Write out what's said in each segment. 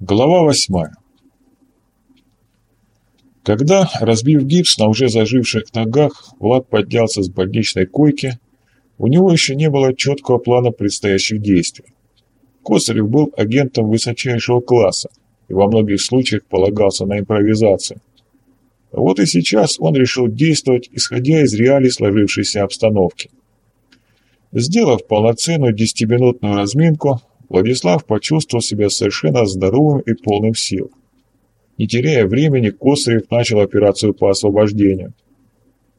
Глава восьмая. Когда, разбив гипс на уже заживших ногах, Влад поднялся с больничной койки, у него еще не было четкого плана предстоящих действий. Косарев был агентом высочайшего класса и во многих случаях полагался на импровизацию. Вот и сейчас он решил действовать, исходя из реалий сложившейся обстановки. Сделав полноценную десятиминутную разминку, Владислав почувствовал себя совершенно здоровым и полным сил. Не теряя времени, Косарев начал операцию по освобождению.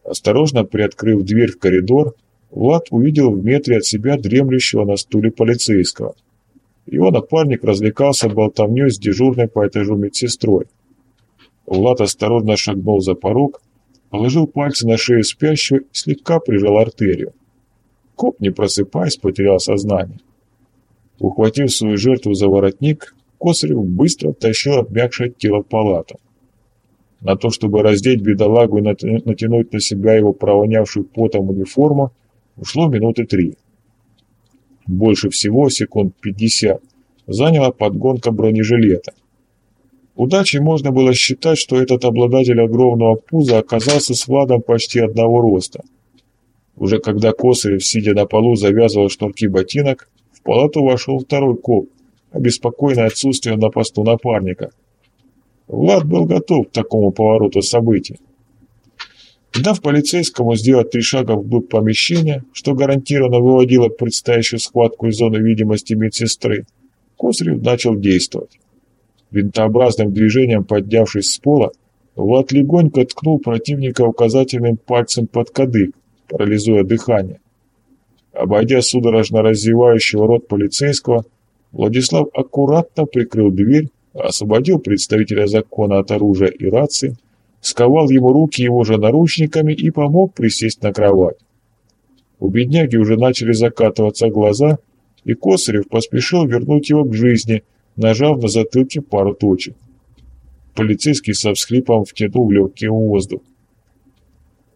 Осторожно приоткрыв дверь в коридор, Влад увидел в метре от себя дремлющего на стуле полицейского. Его напарник развлекался болтовнёй с дежурной по этажу медсестрой. Влад осторожно шагнул за порог, положил пальцы на шею спящего и слегка прижал артерию. Коп, не просыпаясь, потерял сознание. Ухватив свою жертву за воротник, Косарев быстро тащил обмякшее тело в палату. На то, чтобы раздеть бедолагу и натянуть на себя его провонявшую потом униформу, ушло минуты три. Больше всего, секунд пятьдесят, заняла подгонка бронежилета. Удачей можно было считать, что этот обладатель огромного пуза оказался с Владом почти одного роста. Уже когда Косарев, сидя на полу, завязывал шнурки ботинок, палату вошел второй коп, обеспокоенный отсутствием на посту напарника. Влад был готов к такому повороту событий. Дав полицейскому сделать три шага вглубь помещения, что гарантированно выводило предстоящую схватку из зоны видимости медсестры, Косарев начал действовать. Винтообразным движением поднявшись с пола, Влад легонько ткнул противника указательным пальцем под кадык, парализуя дыхание. Обойдя судорожно раздевающего рот полицейского, Владислав аккуратно прикрыл дверь, освободил представителя закона от оружия и рации, сковал ему руки его же наручниками и помог присесть на кровать. У бедняги уже начали закатываться глаза, и Косарев поспешил вернуть его к жизни, нажав на затылке пару точек. Полицейский со всхлипом втянул в легкий воздух.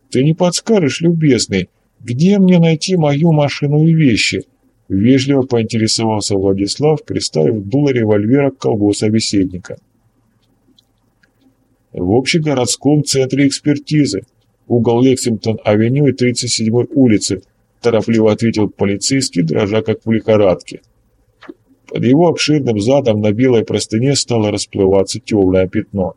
«Ты не подскажешь, любезный?» «Где мне найти мою машину и вещи?» — вежливо поинтересовался Владислав, приставив дуло револьвера к колбу собеседника. «В общегородском центре экспертизы, угол Лексингтон-авеню и 37-й улицы», — торопливо ответил полицейский, дрожа как в лихорадке. Под его обширным задом на белой простыне стало расплываться темное пятно.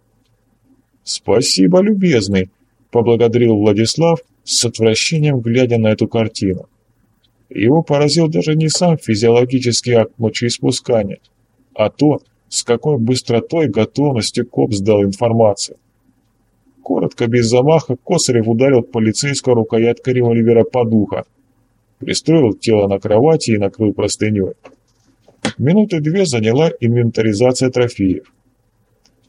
«Спасибо, любезный», — поблагодарил Владислав, — с отвращением глядя на эту картину. Его поразил даже не сам физиологический акт мочеиспускания, а то, с какой быстротой и готовностью коп сдал информацию. Коротко, без замаха, Косарев ударил полицейского рукояткой револьвера по духу, пристроил тело на кровати и накрыл простыней. Минуты две заняла инвентаризация трофеев.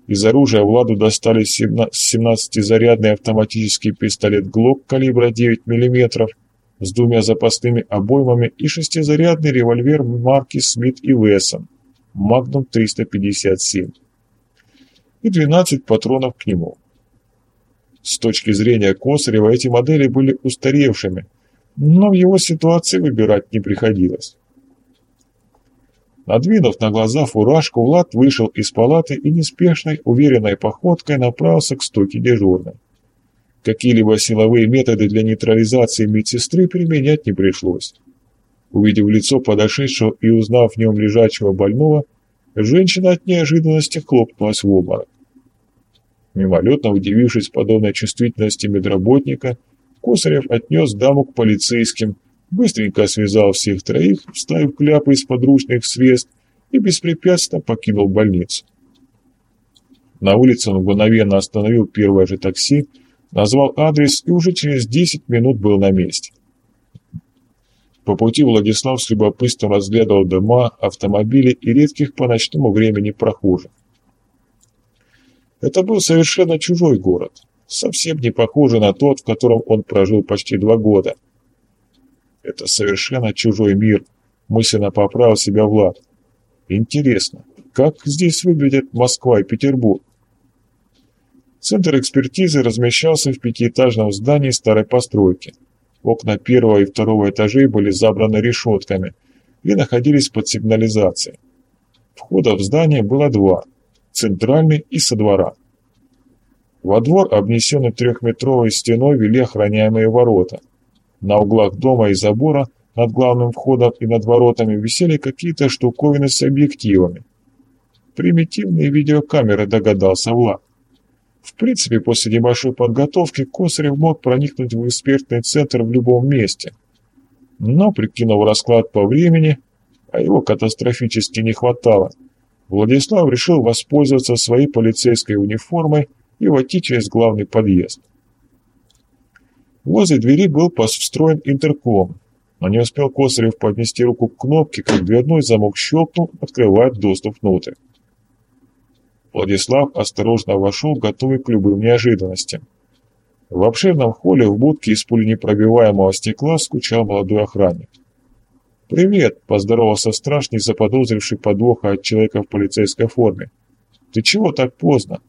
Из оружия Владу достали 17-зарядный автоматический пистолет «Глок» калибра 9 мм с двумя запасными обоймами и шестизарядный револьвер марки «Смит и Вессон» «Магнум 357» и 12 патронов к нему. С точки зрения Косарева эти модели были устаревшими, но в его ситуации выбирать не приходилось. Надвинув на глаза фуражку, Влад вышел из палаты и неспешной, уверенной походкой направился к стойке дежурной. Какие-либо силовые методы для нейтрализации медсестры применять не пришлось. Увидев лицо подошедшего и узнав в нем лежачего больного, женщина от неожиданности хлопнулась в обморок. Мимолетно удивившись подобной чувствительности медработника, Косарев отнес даму к полицейским, быстренько связал всех троих, вставив кляпы из подручных средств и беспрепятственно покинул больницу. На улице он мгновенно остановил первое же такси, назвал адрес и уже через 10 минут был на месте. По пути Владислав с любопытством разглядывал дома, автомобили и редких по ночному времени прохожих. Это был совершенно чужой город, совсем не похожий на тот, в котором он прожил почти два года – это совершенно чужой мир, мысленно поправил себя Влад. Интересно, как здесь выглядят Москва и Петербург? Центр экспертизы размещался в пятиэтажном здании старой постройки. Окна первого и второго этажей были забраны решетками и находились под сигнализацией. Входа в здание было два – центральный и со двора. Во двор, обнесенный трехметровой стеной, вели охраняемые ворота. На углах дома и забора над главным входом и над воротами висели какие-то штуковины с объективами. Примитивные видеокамеры, догадался Влад. В принципе, после небольшой подготовки Косарев мог проникнуть в экспертный центр в любом месте. Но, прикинув расклад по времени, а его катастрофически не хватало, Владислав решил воспользоваться своей полицейской униформой и войти через главный подъезд. Возле двери был встроен интерком, но не успел Косарев поднести руку к кнопке, как дверной замок щелкнул, открывая доступ внутрь. Владислав осторожно вошел, готовый к любым неожиданностям. В обширном холле в будке из пуленепробиваемого стекла скучал молодой охранник. «Привет!» – поздоровался страшный, заподозривший подвоха от человека в полицейской форме. «Ты чего так поздно?»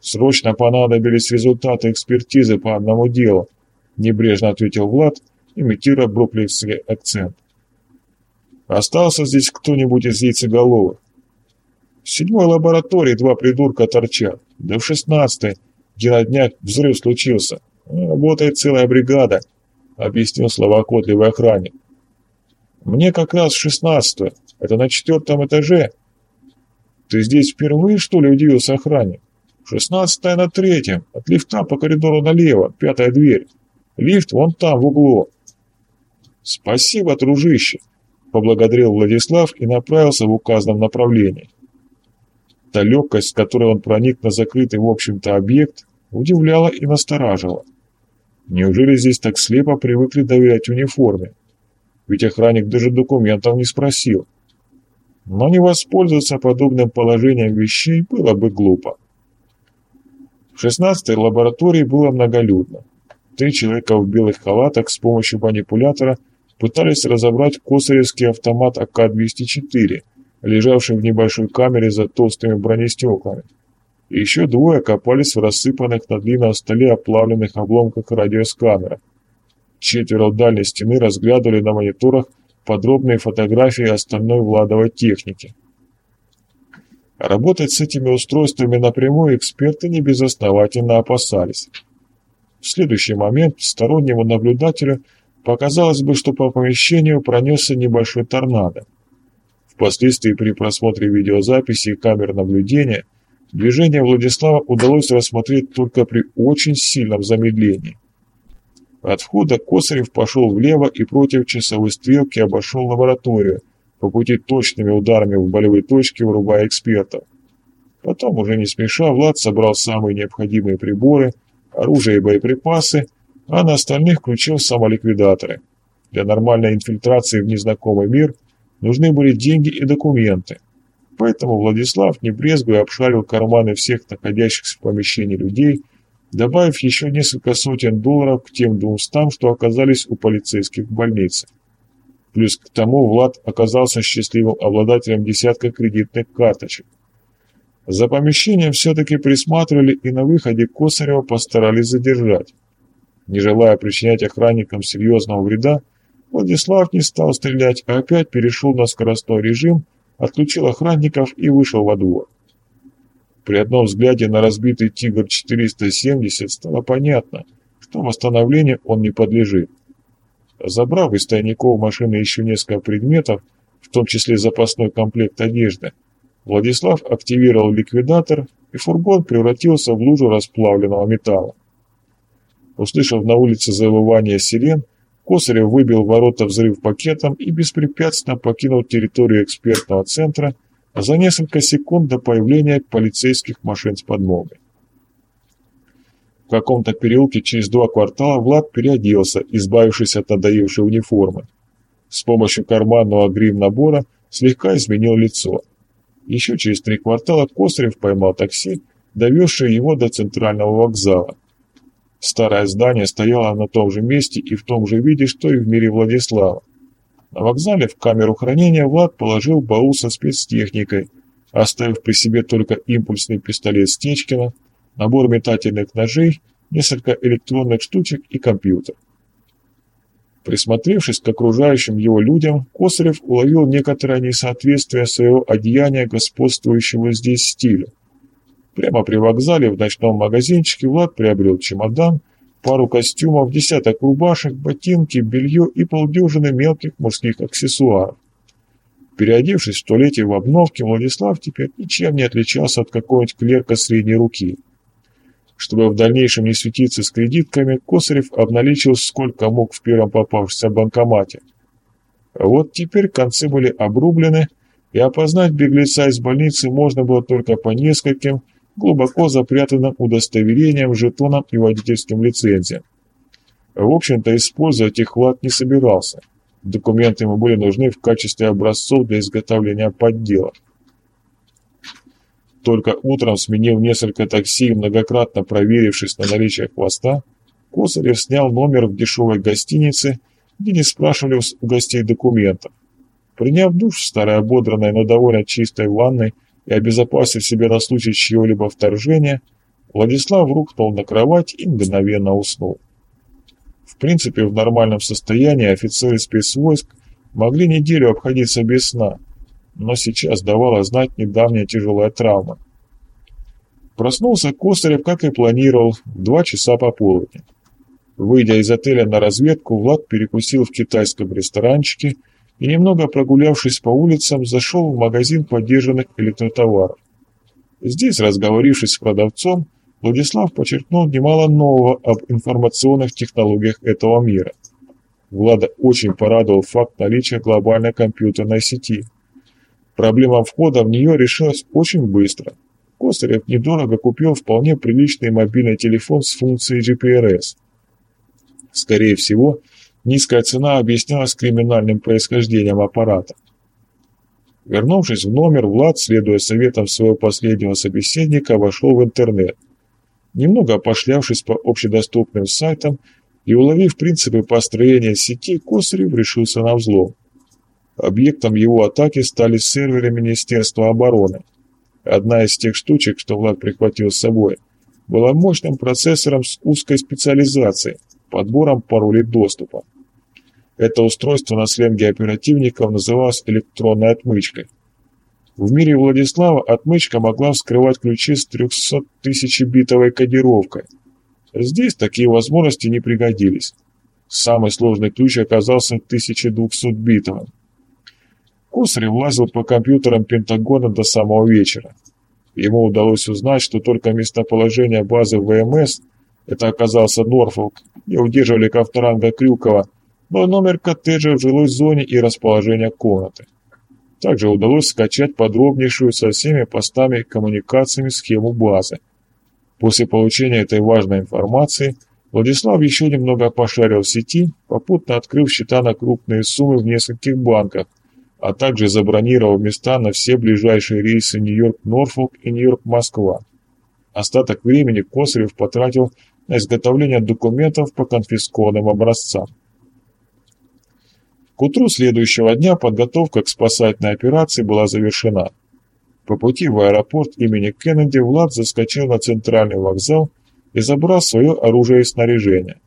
«Срочно понадобились результаты экспертизы по одному делу», – небрежно ответил Влад, имитируя бруклинский акцент. «Остался здесь кто-нибудь из яйцеголовых?» В седьмой лаборатории два придурка торчат. Да в шестнадцатой, где на днях взрыв случился. Работает целая бригада, объяснил словоохотливый охранник. Мне как раз шестнадцатую. Это на четвертом этаже. Ты здесь впервые, что ли, удивился охранник? Шестнадцатая на третьем. От лифта по коридору налево, пятая дверь. Лифт вон там, в углу. Спасибо, дружище, поблагодарил Владислав и направился в указанном направлении. Та легкость, с которой он проник на закрытый, в общем-то, объект, удивляла и настораживала. Неужели здесь так слепо привыкли доверять униформе? Ведь охранник даже документов не спросил. Но не воспользоваться подобным положением вещей было бы глупо. В шестнадцатой лаборатории было многолюдно. Три человека в белых халатах с помощью манипулятора пытались разобрать косаревский автомат АК-204, лежавший в небольшой камере за толстыми бронестеклами. И еще двое копались в рассыпанных на длинном столе оплавленных обломках радиосканера. Четверо у дальней стены разглядывали на мониторах подробные фотографии остальной владовой техники. Работать с этими устройствами напрямую эксперты небезосновательно опасались. В следующий момент стороннему наблюдателю показалось бы, что по помещению пронесся небольшой торнадо. Впоследствии при просмотре видеозаписи и камер наблюдения движение Владислава удалось рассмотреть только при очень сильном замедлении. От входа Косарев пошел влево и против часовой стрелки обошел лабораторию, по пути точными ударами в болевые точки вырубая экспертов. Потом, уже не смеша, Влад собрал самые необходимые приборы, оружие и боеприпасы, а на остальных включил самоликвидаторы. Для нормальной инфильтрации в незнакомый мир – Нужны были деньги и документы. Поэтому Владислав, не брезгуя, обшарил карманы всех находящихся в помещении людей, добавив еще несколько сотен долларов к тем двумстам, что оказались у полицейских в больнице. Плюс к тому Влад оказался счастливым обладателем десятка кредитных карточек. За помещением все-таки присматривали и на выходе Косарева постарались задержать. Не желая причинять охранникам серьезного вреда, Владислав не стал стрелять, а опять перешел на скоростной режим, отключил охранников и вышел во двор. При одном взгляде на разбитый «Тигр-470» стало понятно, что восстановлению он не подлежит. Забрав из тайников машины еще несколько предметов, в том числе запасной комплект одежды, Владислав активировал ликвидатор, и фургон превратился в лужу расплавленного металла. Услышав на улице завывание сирен, Косарев выбил ворота взрыв пакетом и беспрепятственно покинул территорию экспертного центра за несколько секунд до появления полицейских машин с подмогой. В каком-то переулке через два квартала Влад переоделся, избавившись от надоевшей униформы. С помощью карманного грим-набора слегка изменил лицо. Еще через три квартала Косарев поймал такси, довезшее его до центрального вокзала. Старое здание стояло на том же месте и в том же виде, что и в мире Владислава. На вокзале в камеру хранения Влад положил баул со спецтехникой, оставив при себе только импульсный пистолет Стечкина, набор метательных ножей, несколько электронных штучек и компьютер. Присмотревшись к окружающим его людям, Косарев уловил некоторое несоответствие своего одеяния господствующего здесь стилю. Прямо при вокзале в ночном магазинчике Влад приобрел чемодан, пару костюмов, десяток рубашек, ботинки, белье и полдюжины мелких мужских аксессуаров. Переодевшись в туалете в обновке, Владислав теперь ничем не отличался от какого-нибудь клерка средней руки. Чтобы в дальнейшем не светиться с кредитками, Косарев обналичил сколько мог в первом попавшемся банкомате. Вот теперь концы были обрублены, и опознать беглеца из больницы можно было только по нескольким, глубоко запрятанным удостоверениям, жетонам и водительским лицензиям. В общем-то, использовать их Влад не собирался. Документы ему были нужны в качестве образцов для изготовления подделок. Только утром, сменив несколько такси и многократно проверившись на наличие хвоста, Косарев снял номер в дешевой гостинице, где не спрашивали у гостей документов. Приняв душ в старой ободранной, но довольно чистой ванной и обезопасив себя на случай чьего-либо вторжения, Владислав рухнул на кровать и мгновенно уснул. В принципе, в нормальном состоянии офицеры спецвойск могли неделю обходиться без сна – но сейчас давала знать недавняя тяжелая травма. Проснулся Костарев, как и планировал, в два часа пополудни. Выйдя из отеля на разведку, Влад перекусил в китайском ресторанчике и, немного прогулявшись по улицам, зашел в магазин поддержанных электротоваров. Здесь, разговорившись с продавцом, Владислав подчеркнул немало нового об информационных технологиях этого мира. Влада очень порадовал факт наличия глобальной компьютерной сети – Проблема входа в нее решилась очень быстро. Костырев недорого купил вполне приличный мобильный телефон с функцией GPRS. Скорее всего, низкая цена объяснялась криминальным происхождением аппарата. Вернувшись в номер, Влад, следуя советам своего последнего собеседника, вошел в интернет. Немного пошлявшись по общедоступным сайтам и уловив принципы построения сети, Косарев решился на взлом. Объектом его атаки стали серверы Министерства обороны. Одна из тех штучек, что Влад прихватил с собой, была мощным процессором с узкой специализацией, подбором паролей доступа. Это устройство на сленге оперативников называлось электронной отмычкой. В мире Владислава отмычка могла вскрывать ключи с 300 тысячебитовой кодировкой. Здесь такие возможности не пригодились. Самый сложный ключ оказался 1200-битовым. Косарев лазил по компьютерам Пентагона до самого вечера. Ему удалось узнать, что только местоположение базы ВМС, это оказался Норфолк, где удерживали Ковторанга Крюкова, но номер коттеджа в жилой зоне и расположение комнаты. Также удалось скачать подробнейшую со всеми постами и коммуникациями схему базы. После получения этой важной информации Владислав еще немного пошарил в сети, попутно открыв счета на крупные суммы в нескольких банках, а также забронировал места на все ближайшие рейсы Нью-Йорк-Норфолк и Нью-Йорк-Москва. Остаток времени Косарев потратил на изготовление документов по конфискованным образцам. К утру следующего дня подготовка к спасательной операции была завершена. По пути в аэропорт имени Кеннеди Влад заскочил на центральный вокзал и забрал свое оружие и снаряжение.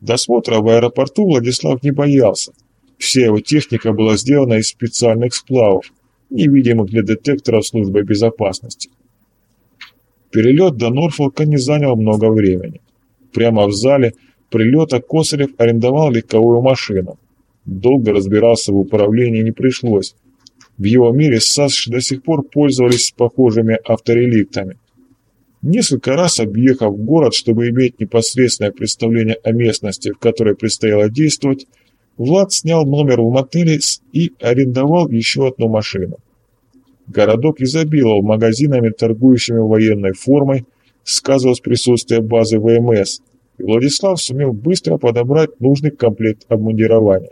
Досмотра в аэропорту Владислав не боялся – Вся его техника была сделана из специальных сплавов, невидимых для детекторов службы безопасности. Перелет до Норфолка не занял много времени. Прямо в зале прилета Косарев арендовал легковую машину. Долго разбираться в управлении не пришлось. В его мире САС до сих пор пользовались похожими автореликтами. Несколько раз объехав город, чтобы иметь непосредственное представление о местности, в которой предстояло действовать, Влад снял номер в мотеле и арендовал еще одну машину. Городок изобиловал магазинами, торгующими военной формой, сказывалось присутствие базы ВМС, и Владислав сумел быстро подобрать нужный комплект обмундирования.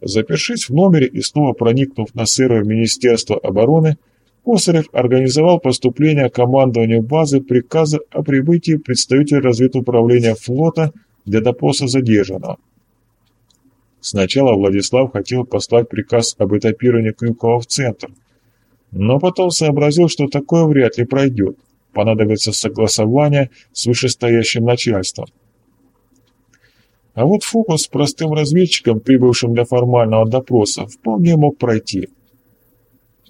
Запершись в номере и снова проникнув на сервер Министерства обороны, Косарев организовал поступление командованию базы приказа о прибытии представителя разведуправления флота для допроса задержанного. Сначала Владислав хотел послать приказ об этапировании Крюкова в центр, но потом сообразил, что такое вряд ли пройдет. Понадобится согласование с вышестоящим начальством. А вот фокус с простым разведчиком, прибывшим для формального допроса, вполне мог пройти.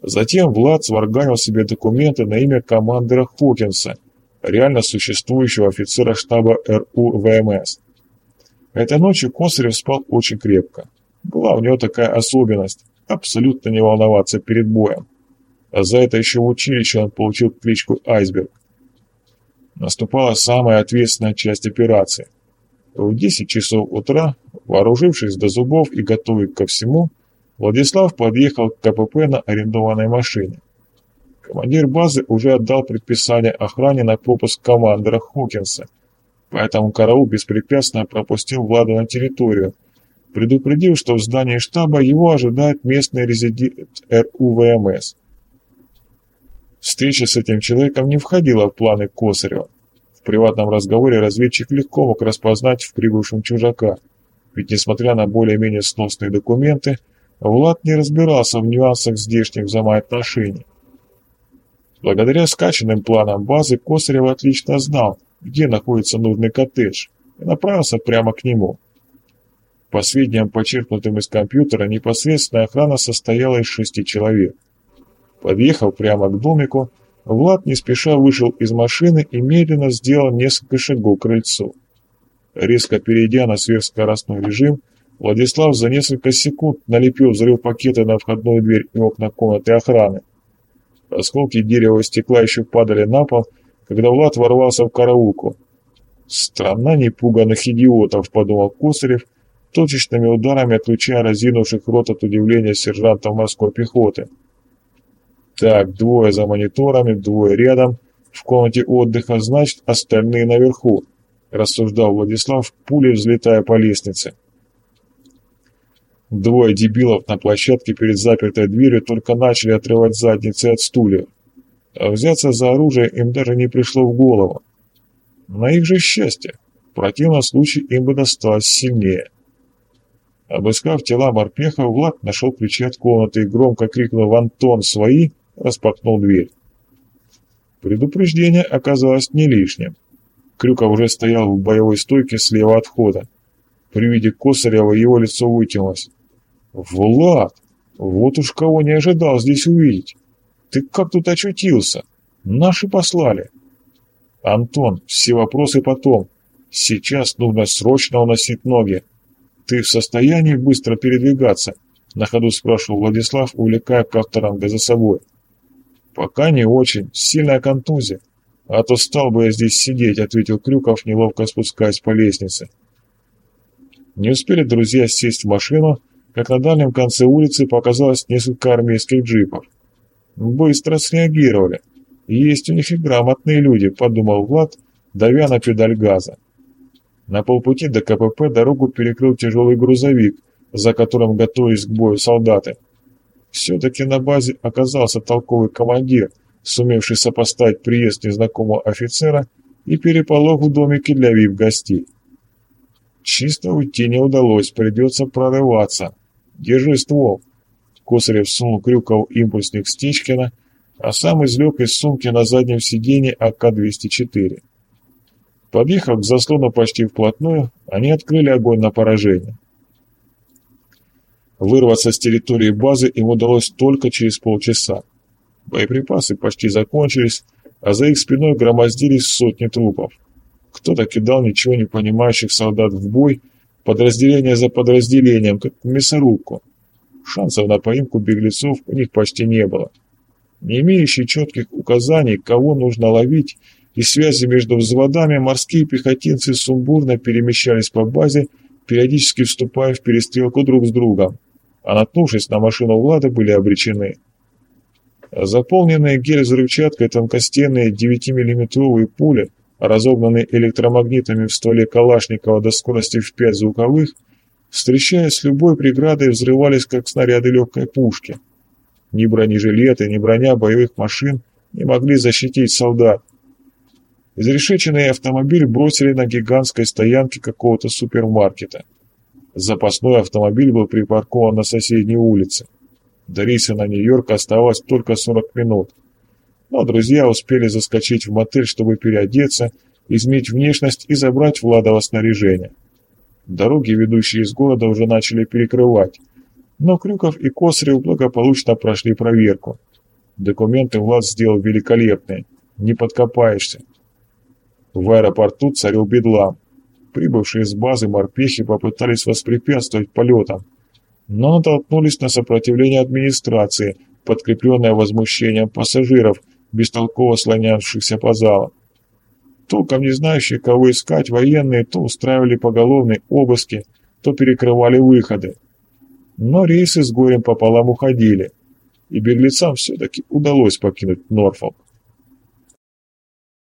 Затем Влад сварганил себе документы на имя командира Хокинса, реально существующего офицера штаба РУ ВМС. Этой ночью Косарев спал очень крепко. Была у него такая особенность – абсолютно не волноваться перед боем. А за это еще в училище он получил кличку «Айсберг». Наступала самая ответственная часть операции. В 10 часов утра, вооружившись до зубов и готовый ко всему, Владислав подъехал к КПП на арендованной машине. Командир базы уже отдал предписание охране на пропуск командира Хокинса, поэтому караул беспрепятственно пропустил Влада на территорию, предупредив, что в здании штаба его ожидает местный резидент РУВМС. Встреча с этим человеком не входила в планы Косарева. В приватном разговоре разведчик легко мог распознать в прибывшем чужака, ведь несмотря на более-менее сносные документы, Влад не разбирался в нюансах здешних взаимоотношений. Благодаря скачанным планам базы Косарев отлично знал, где находится нужный коттедж, и направился прямо к нему. По сведениям, почерпнутым из компьютера, непосредственная охрана состояла из шести человек. Подъехав прямо к домику, Влад не спеша вышел из машины и медленно сделал несколько шагов к крыльцу. Резко перейдя на сверхскоростной режим, Владислав за несколько секунд налепил взрыв пакета на входную дверь и окна комнаты охраны. Осколки дерева и стекла еще падали на пол, когда Влад ворвался в караулку. «Страна непуганных идиотов», — подумал Косарев, точечными ударами отключая разинувших рот от удивления сержантов морской пехоты. Так, двое за мониторами, двое рядом, в комнате отдыха, значит, остальные наверху, рассуждал Владислав, пулей взлетая по лестнице. Двое дебилов на площадке перед запертой дверью только начали отрывать задницы от стульев. А взяться за оружие им даже не пришло в голову. На их же счастье. В противном случае им бы досталось сильнее. Обыскав тела морпехов, Влад нашел ключи от комнаты и, громко крикнув «Антон, свои!», распахнул дверь. Предупреждение оказалось не лишним. Крюков уже стоял в боевой стойке слева от входа. При виде Косарева его лицо вытянулось. «Влад! Вот уж кого не ожидал здесь увидеть! Ты как тут очутился? Наши послали!» «Антон, все вопросы потом. Сейчас нужно срочно уносить ноги. Ты в состоянии быстро передвигаться?» На ходу спрашивал Владислав, увлекая Кавторанга за собой. «Пока не очень. Сильная контузия. А то стал бы я здесь сидеть», — ответил Крюков, неловко спускаясь по лестнице. Не успели друзья сесть в машину, как на дальнем конце улицы показалось несколько армейских джипов. Быстро среагировали. Есть у них и грамотные люди, подумал Влад, давя на педаль газа. На полпути до КПП дорогу перекрыл тяжелый грузовик, за которым готовились к бою солдаты. Все-таки на базе оказался толковый командир, сумевший сопоставить приезд незнакомого офицера и переполох в домике для вип-гостей. Чисто уйти не удалось, придется прорываться. Держи ствол. Косарев сунул Крюкову импульсник Стичкина, а сам извлек из сумки на заднем сиденье АК-204. Подъехав к заслону почти вплотную, они открыли огонь на поражение. Вырваться с территории базы им удалось только через полчаса. Боеприпасы почти закончились, а за их спиной громоздились сотни трупов. Кто-то кидал ничего не понимающих солдат в бой, подразделение за подразделением, как в мясорубку. Шансов на поимку беглецов у них почти не было. Не имеющие четких указаний, кого нужно ловить, и связи между взводами, морские пехотинцы сумбурно перемещались по базе, периодически вступая в перестрелку друг с другом, а наткнувшись на машину Влада, были обречены. Заполненные гель-взрывчаткой тонкостенные 9-миллиметровые пули – разогнанный электромагнитами в стволе Калашникова до скорости в пять звуковых, встречаясь с любой преградой, взрывались как снаряды легкой пушки. Ни бронежилеты, ни броня боевых машин не могли защитить солдат. Изрешеченный автомобиль бросили на гигантской стоянке какого-то супермаркета. Запасной автомобиль был припаркован на соседней улице. До рейса на Нью-Йорк оставалось только 40 минут но друзья успели заскочить в мотель, чтобы переодеться, изменить внешность и забрать Владово снаряжение. Дороги, ведущие из города, уже начали перекрывать. Но Крюков и Косарев благополучно прошли проверку. Документы Влад сделал великолепные, не подкопаешься. В аэропорту царил бедлам. Прибывшие с базы морпехи попытались воспрепятствовать полетам, но натолкнулись на сопротивление администрации, подкрепленное возмущением пассажиров, бестолково слонявшихся по залам. Толком не знающие, кого искать, военные то устраивали поголовные обыски, то перекрывали выходы. Но рейсы с горем пополам уходили, и беглецам все-таки удалось покинуть Норфолк.